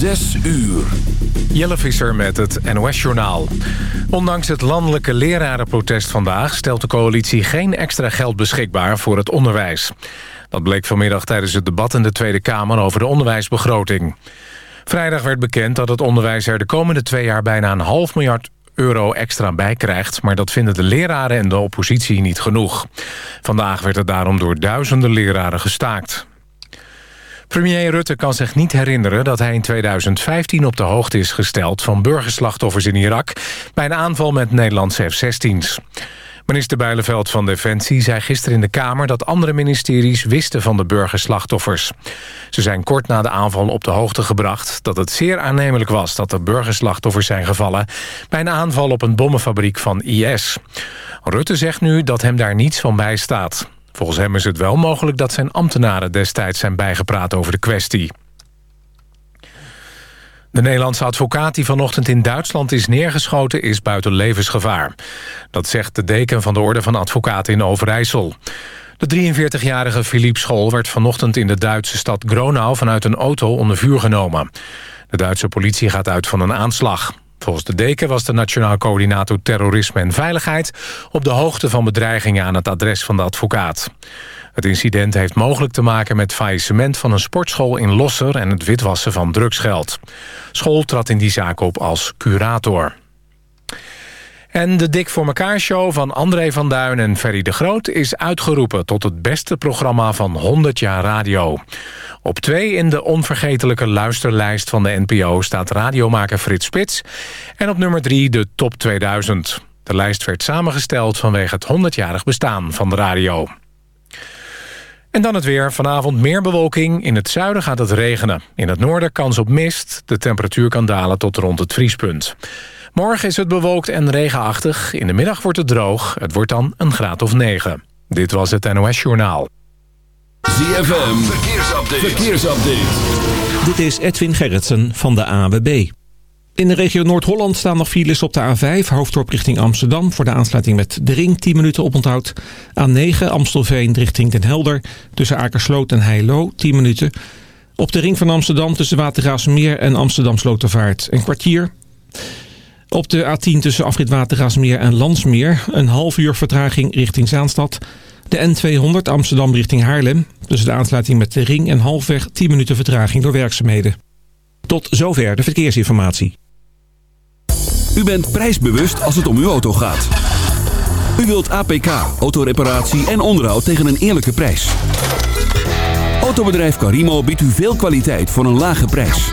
Zes uur. Jelle Visser met het NOS-journaal. Ondanks het landelijke lerarenprotest vandaag... stelt de coalitie geen extra geld beschikbaar voor het onderwijs. Dat bleek vanmiddag tijdens het debat in de Tweede Kamer... over de onderwijsbegroting. Vrijdag werd bekend dat het onderwijs er de komende twee jaar... bijna een half miljard euro extra bij krijgt... maar dat vinden de leraren en de oppositie niet genoeg. Vandaag werd er daarom door duizenden leraren gestaakt. Premier Rutte kan zich niet herinneren dat hij in 2015 op de hoogte is gesteld... van burgerslachtoffers in Irak bij een aanval met Nederlandse F-16's. Minister Bijleveld van Defensie zei gisteren in de Kamer... dat andere ministeries wisten van de burgerslachtoffers. Ze zijn kort na de aanval op de hoogte gebracht... dat het zeer aannemelijk was dat er burgerslachtoffers zijn gevallen... bij een aanval op een bommenfabriek van IS. Rutte zegt nu dat hem daar niets van bijstaat. Volgens hem is het wel mogelijk dat zijn ambtenaren destijds zijn bijgepraat over de kwestie. De Nederlandse advocaat die vanochtend in Duitsland is neergeschoten... is buiten levensgevaar. Dat zegt de deken van de Orde van Advocaten in Overijssel. De 43-jarige Philippe School werd vanochtend in de Duitse stad Gronau... vanuit een auto onder vuur genomen. De Duitse politie gaat uit van een aanslag. Volgens de deken was de Nationaal Coördinator Terrorisme en Veiligheid... op de hoogte van bedreigingen aan het adres van de advocaat. Het incident heeft mogelijk te maken met faillissement van een sportschool in Losser... en het witwassen van drugsgeld. School trad in die zaak op als curator. En de Dik voor elkaar show van André van Duin en Ferry de Groot... is uitgeroepen tot het beste programma van 100 jaar radio. Op twee in de onvergetelijke luisterlijst van de NPO... staat radiomaker Frits Spits. En op nummer drie de Top 2000. De lijst werd samengesteld vanwege het 100-jarig bestaan van de radio. En dan het weer. Vanavond meer bewolking. In het zuiden gaat het regenen. In het noorden kans op mist. De temperatuur kan dalen tot rond het vriespunt. Morgen is het bewolkt en regenachtig. In de middag wordt het droog. Het wordt dan een graad of 9. Dit was het NOS Journaal. ZFM. Verkeersupdate. Verkeersupdate. Dit is Edwin Gerritsen van de AWB. In de regio Noord-Holland staan nog files op de A5, hoofddorp richting Amsterdam... voor de aansluiting met de ring, 10 minuten oponthoud. A9, Amstelveen richting Den Helder, tussen Akersloot en Heilo, 10 minuten. Op de ring van Amsterdam tussen Watergraafsmeer en Amsterdam Slotervaart, een kwartier. Op de A10 tussen afrit Watergraafsmeer en Landsmeer, een half uur vertraging richting Zaanstad... De N200 Amsterdam richting Haarlem. Tussen de aansluiting met de ring en halfweg 10 minuten vertraging door werkzaamheden. Tot zover de verkeersinformatie. U bent prijsbewust als het om uw auto gaat. U wilt APK, autoreparatie en onderhoud tegen een eerlijke prijs. Autobedrijf Carimo biedt u veel kwaliteit voor een lage prijs.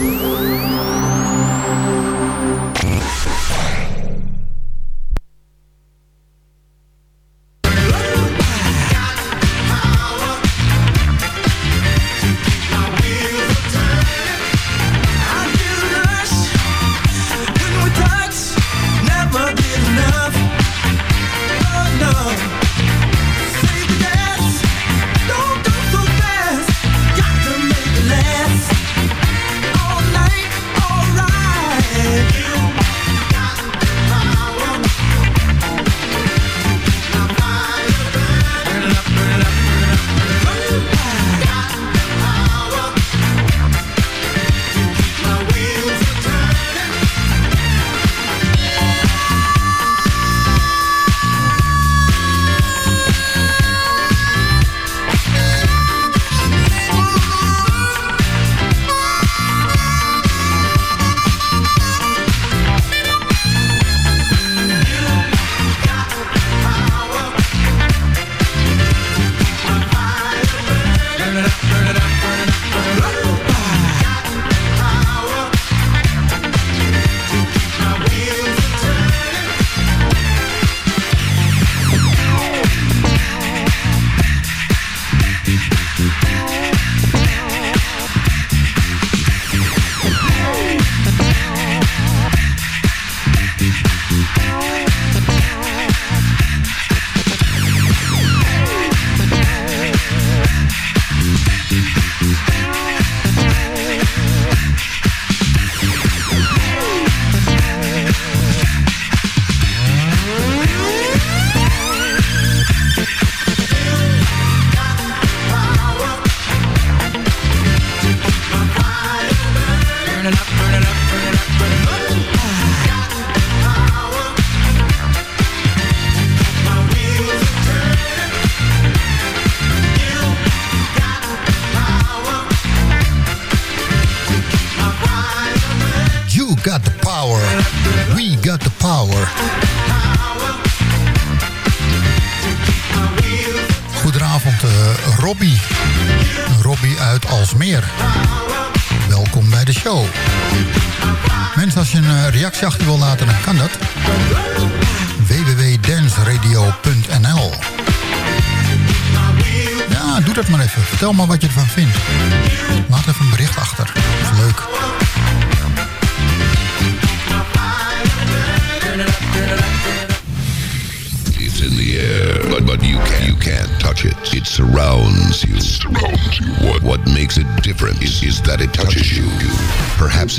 Vertel maar wat je ervan vindt.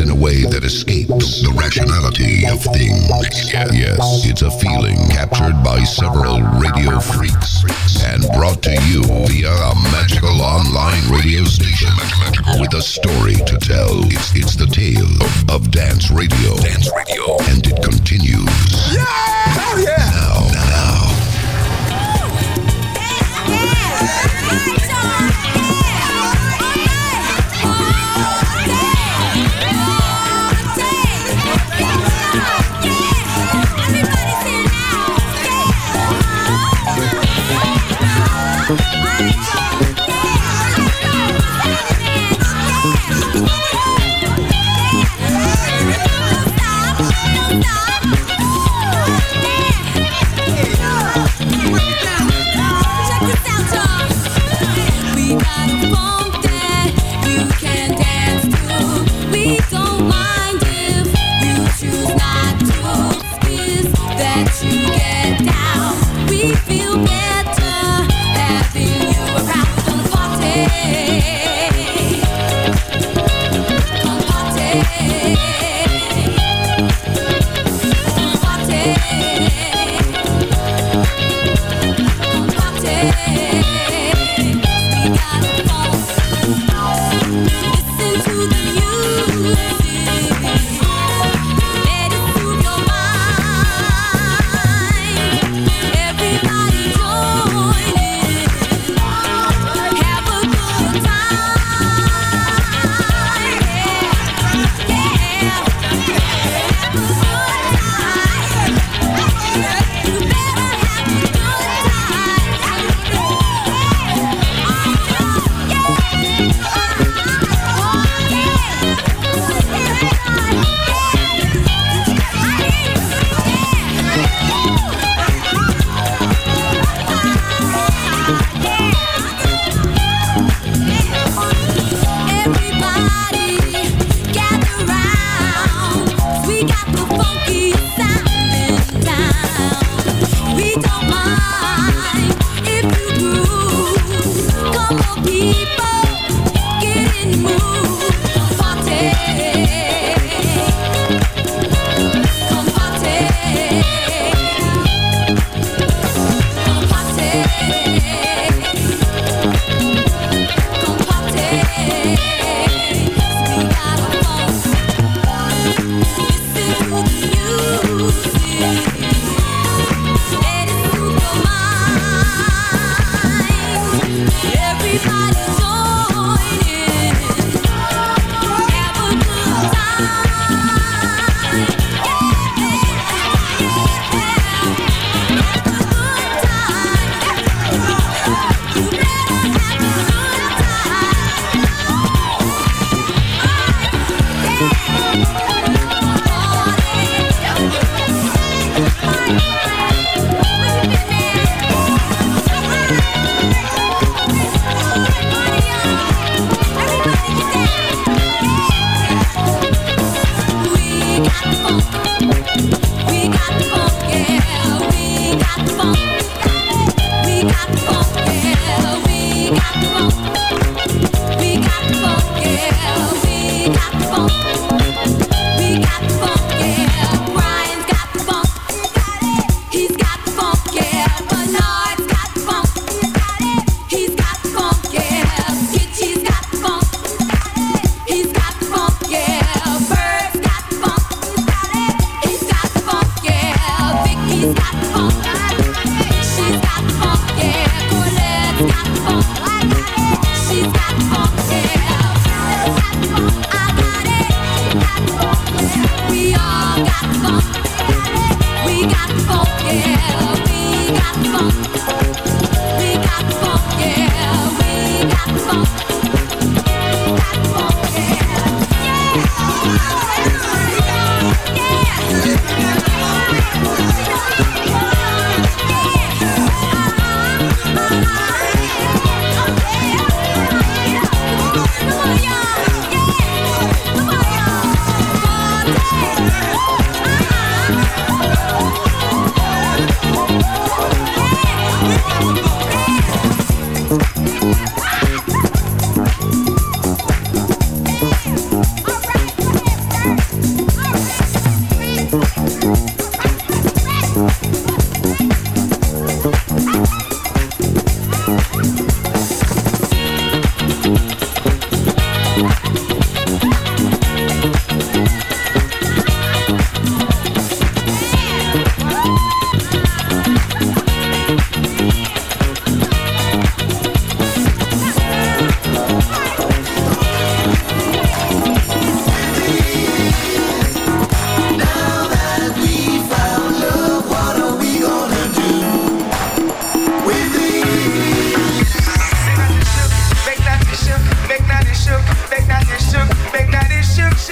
In a way that escapes the rationality of things. Yes, it's a feeling captured by several radio freaks and brought to you via a magical online radio station with a story to tell. It's it's the tale of, of dance radio. Dance radio, and it continues. Yeah, hell yeah!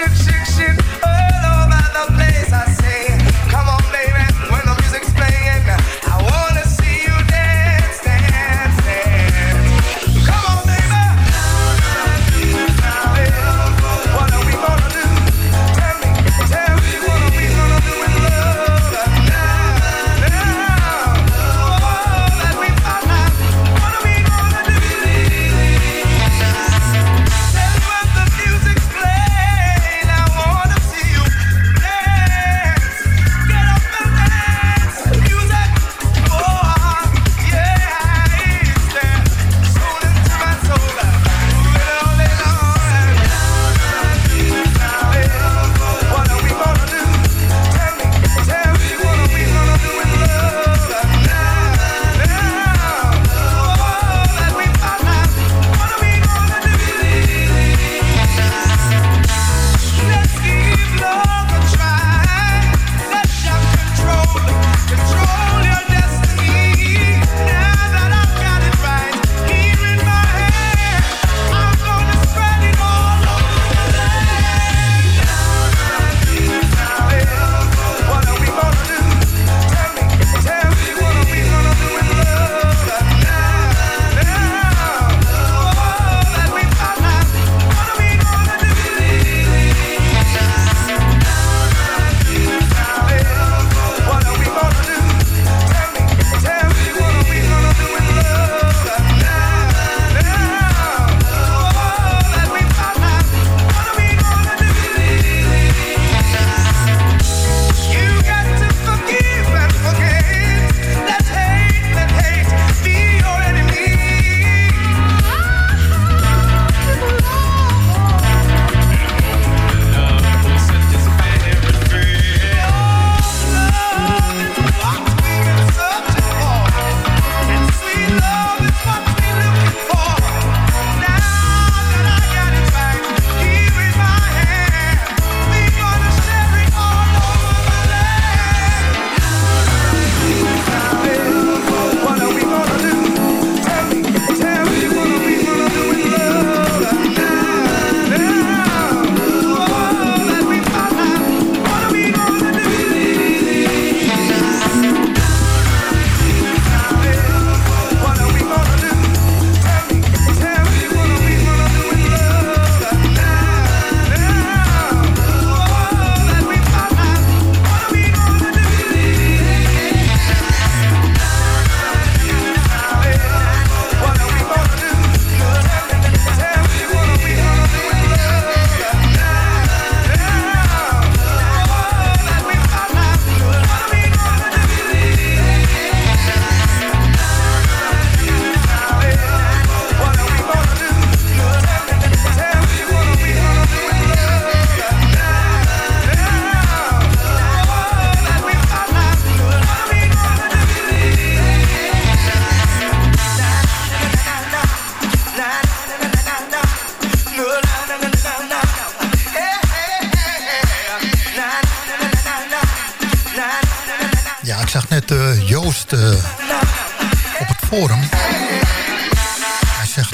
six six.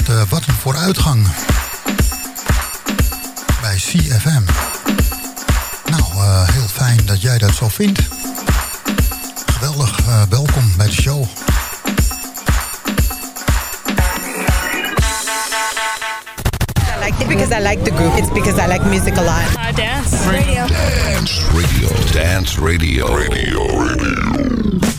met uh, eh, Wat een vooruitgang bij CFM. Nou, uh, heel fijn dat jij dat zo vindt. Geweldig, uh, welkom bij de show. I like it because I like the group. It's because I like music a lot. I dance radio. Dance radio. Dance radio. Radio. radio.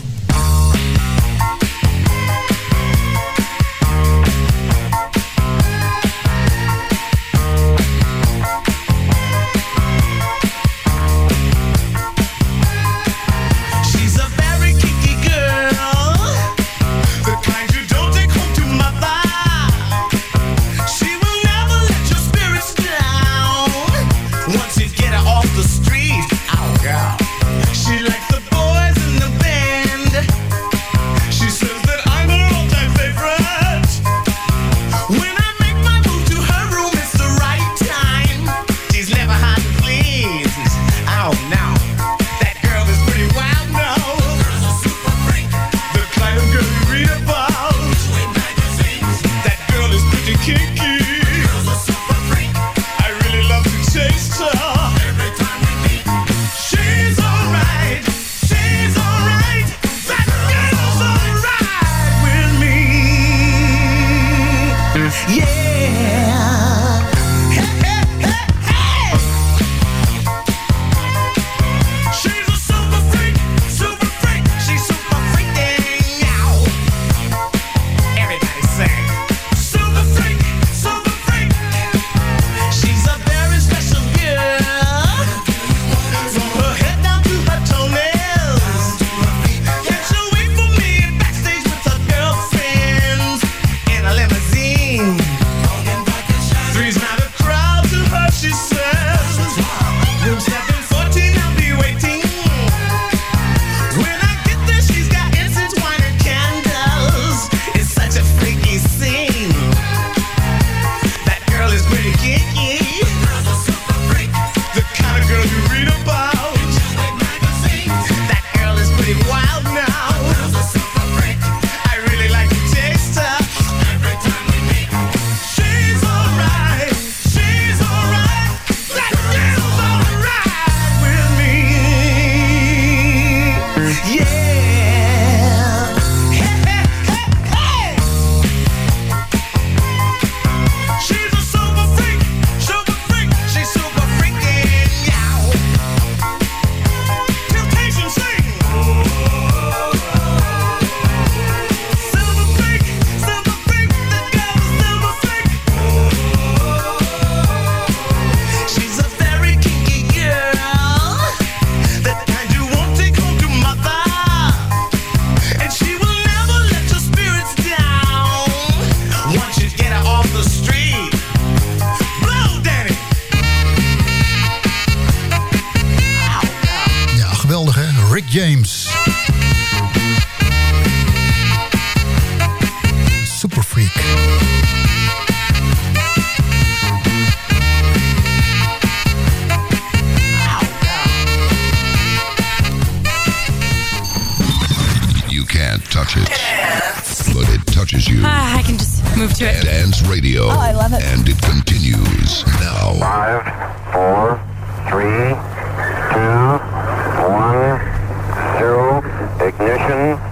move to it. Dance Radio. Oh, I love it. And it continues now. Five, four, three, two, one, zero. Ignition.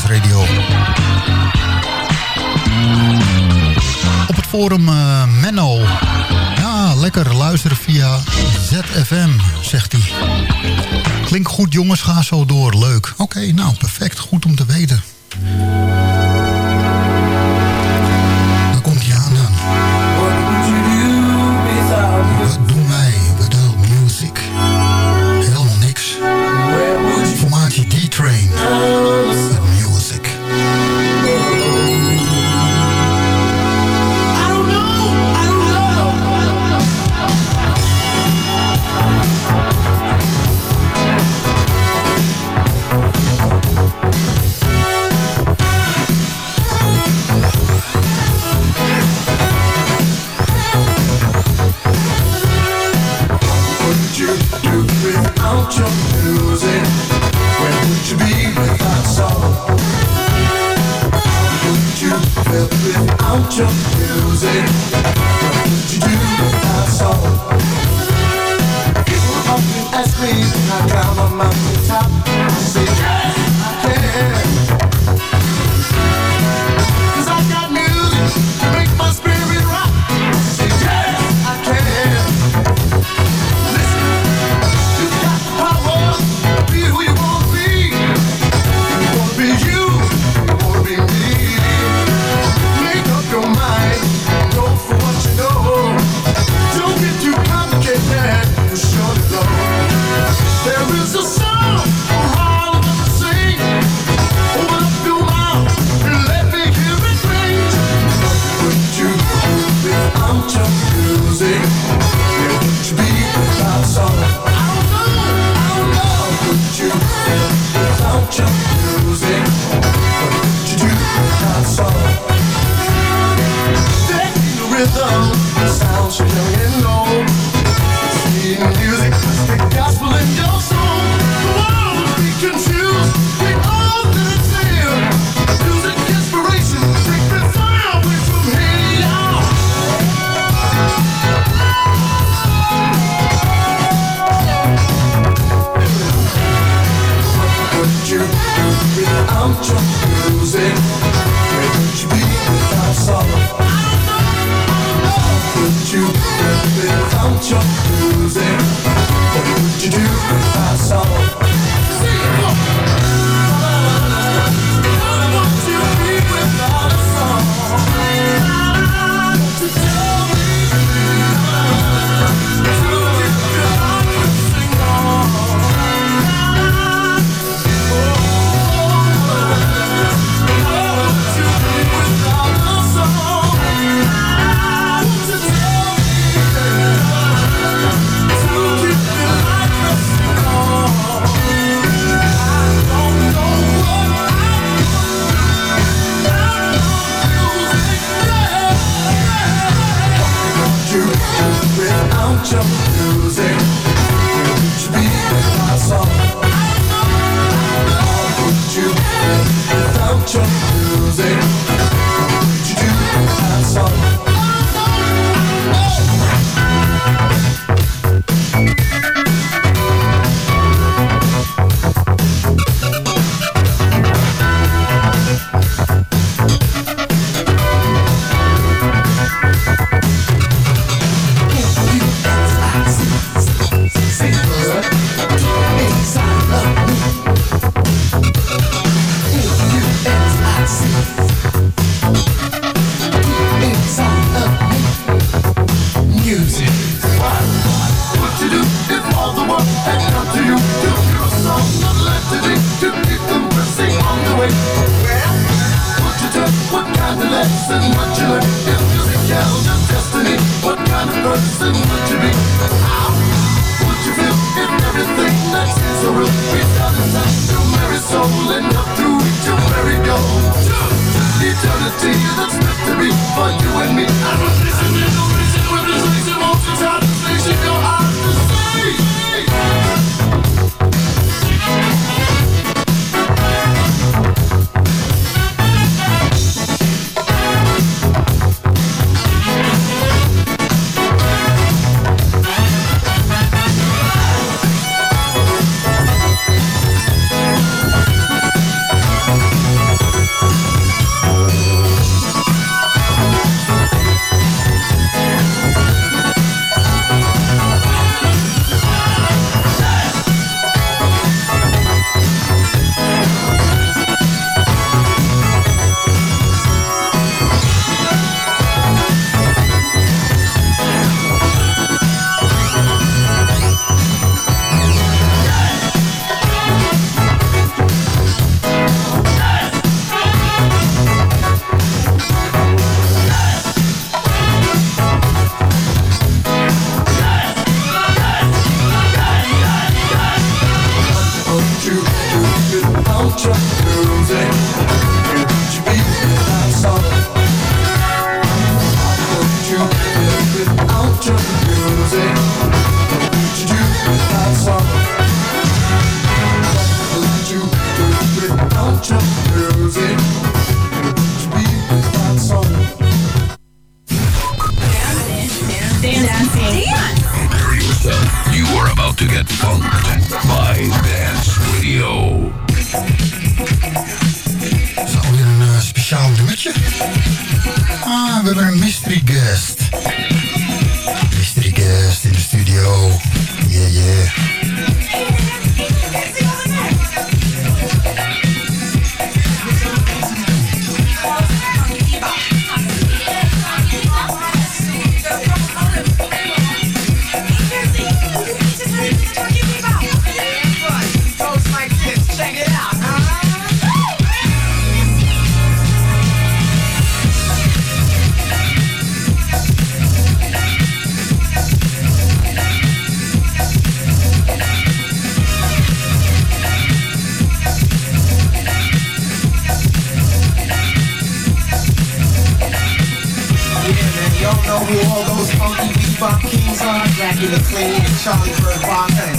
Radio. Op het forum eh, Menno. Ja, lekker luisteren via ZFM, zegt hij. Klinkt goed jongens, ga zo door, leuk. Oké, nou perfect, goed om te weten. Charlie Bird Barker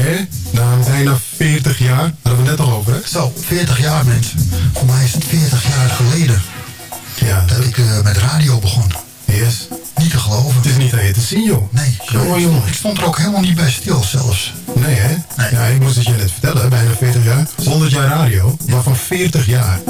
Hè? Na bijna 40 jaar. Daar hadden we het net al over, hè? Zo, 40 jaar, mensen. Voor mij is het 40 jaar geleden ja. dat ik eh, met radio begon. Yes. Niet te geloven. Het is niet aan te zien, joh. Nee, jongen. Ik stond er ook helemaal niet bij stil, zelfs. Nee, hè? Nee. Ja, ik moest het je net vertellen. Bijna 40 jaar. 100 jaar radio. Waarvan 40 jaar.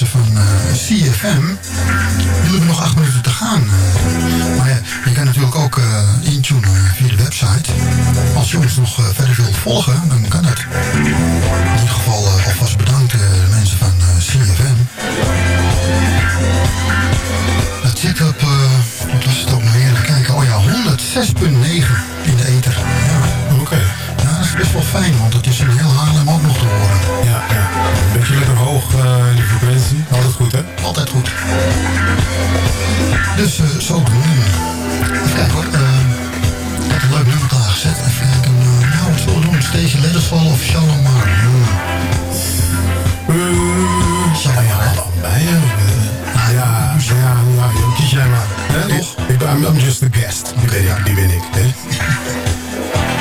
mensen van eh, uh, CFM. Die hebben nog acht minuten te gaan. Eh. Maar je kan natuurlijk ook uh, intunen via de website. Als je ons nog verder wilt volgen, dan kan dat. In ieder geval alvast bedankt de mensen van CFM. Dat zit op, wat was het ook nog weer? Kijken, oh ja, 106.9 in de ether. Oké is best wel fijn, want het is in heel Haarlem ook nog te horen. Ja, ja. Een beetje lekker hoog uh, in de frequentie. Altijd goed, hè? Altijd goed. Dus eh, zo doen Even kijken hoor. Eh, ik had een leuk nummer klaargezet. Even kijken. nou, wat zullen we doen? Of Shalimar? Uh. Shalimar, Ja, ja, ja, ja. Kies jij maar. Hè, toch? Ik, ben I'm just a guest. Die ben ik, die ben ik. Hè?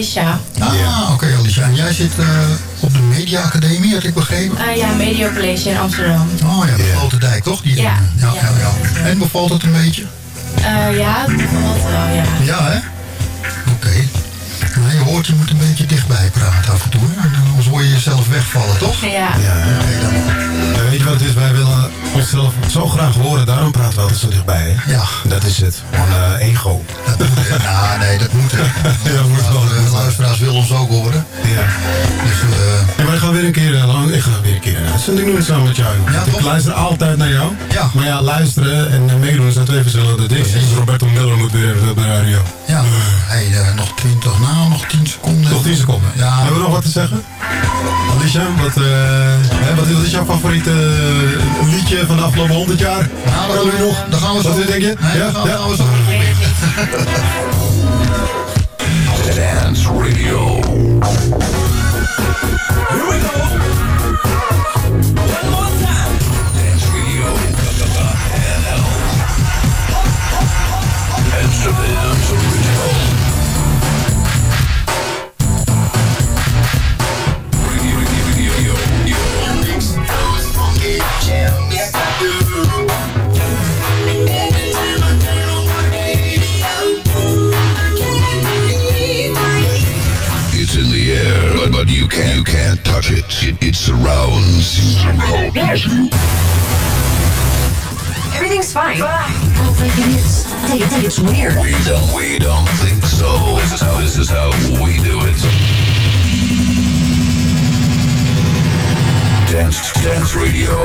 Alicia. Ah, oké Alicia. En jij zit eh, op de Media Academie, had ik begrepen? Eh, ja, Media College in Amsterdam. Oh ja, de Grote Dijk, toch? Die Ja, ja, ja, ja. En bevalt het een beetje? Eh, ja, bevalt wel, ja. Ja, hè? Oké. Nou, je hoort, je moet een beetje dichtbij praten af en toe. Hè? Anders hoor je jezelf wegvallen, toch? Ja. Ja. Ja, weet je wat het is? Wij willen onszelf zo graag horen, daarom praten we altijd zo dichtbij. Hè? Ja. Dat is het. Gewoon eh, ego. Dat moet? Nou, nee, dat moet. hè. Ja, wel. De luisteraars willen ons ook horen. Ja. Dus, eh, Ja, maar ik ga weer een keer, eh, lang, ik ga weer een keer een uitzending doen samen met jou. Ja, ik luister altijd naar jou. Ja. Maar ja, luisteren en eh, meedoen zijn twee verschillende dingen. Dus Roberto Miller moet weer even op de radio. ja, hey, eh, nog 20, nou, nog 10 seconden. Nog 10 seconden. Ja, Hebben we nog wat te zeggen? Alicia, wat, eh, hè, wat, wat is jouw favoriete eh, liedje van de afgelopen 100 jaar? Nou, dat Kan u we nog? Dan gaan we zo. Wat denk je? Nee, ja? dan gaan, ja? gaan we zo. Dance Radio. Touch it. It, it surrounds you. Everything's fine. I don't think it is. I think, I think it's weird. We don't we don't think so. This is how this is how we do it. Dance Dance Radio.